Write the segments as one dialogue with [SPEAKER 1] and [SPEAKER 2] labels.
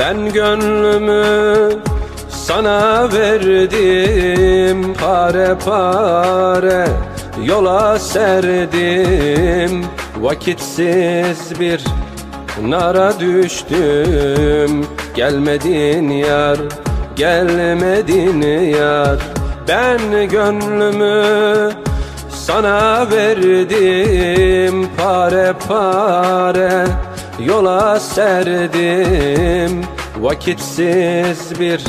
[SPEAKER 1] Ben gönlümü sana verdim Pare pare yola serdim. Vakitsiz bir nara düştüm Gelmedin yar, gelmedin yar. Ben gönlümü sana verdim Pare pare yola serdim. Vakitsiz bir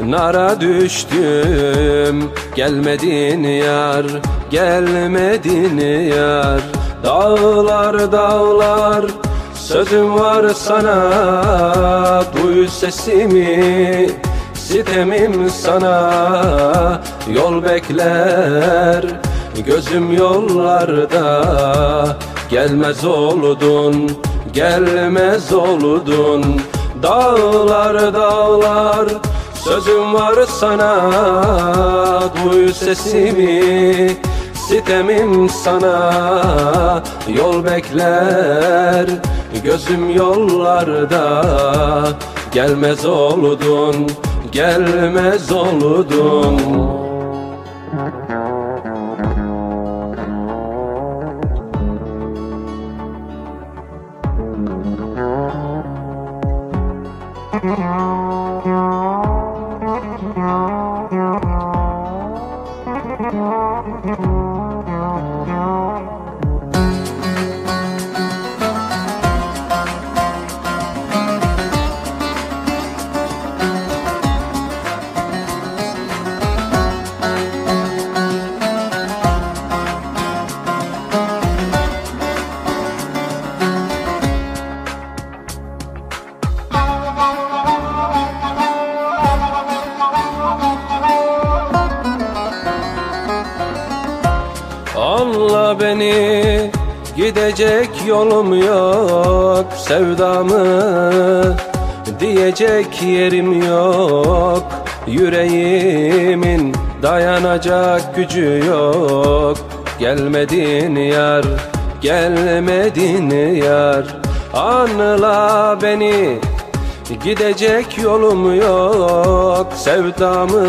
[SPEAKER 1] nara düştüm. Gelmedin yar, gelmedin yar. Dağlar dağlar sözüm var sana. Duy sesimi sitemim sana. Yol bekler gözüm yollarda. Gelmez oldun gelmez oldun Dağlar dağlar sözüm var sana. Duy sesimi sitemim sana. Yol bekler gözüm yollarda. Gelmez oldun gelmez oldun Anla beni gidecek yolum yok Sevdamı diyecek yerim yok. Yüreğimin dayanacak gücü yok. Gelmedin yar, gelmedin yar. Anla beni Gidecek yolum yok. Sevdamı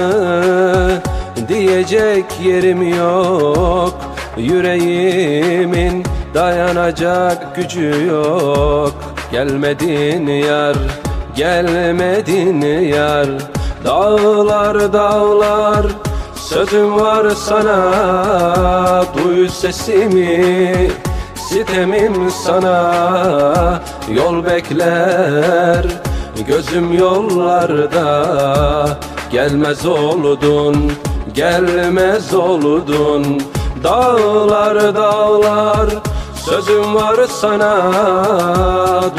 [SPEAKER 1] diyecek yerim yok Yüreğimin dayanacak gücü yok. Gelmedin yar, gelmedin yar. Dağlar dağlar sözüm var sana. Duy sesimi sitemim sana. Yol bekler gözüm yollarda. Gelmez oldun gelmez oldun Dağlar dağlar sözüm var sana.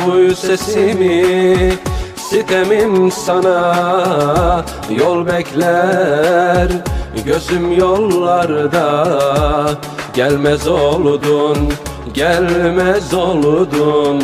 [SPEAKER 1] Duy sesimi sitemim sana. Yol bekler gözüm yollarda. Gelmez oldun gelmez oldun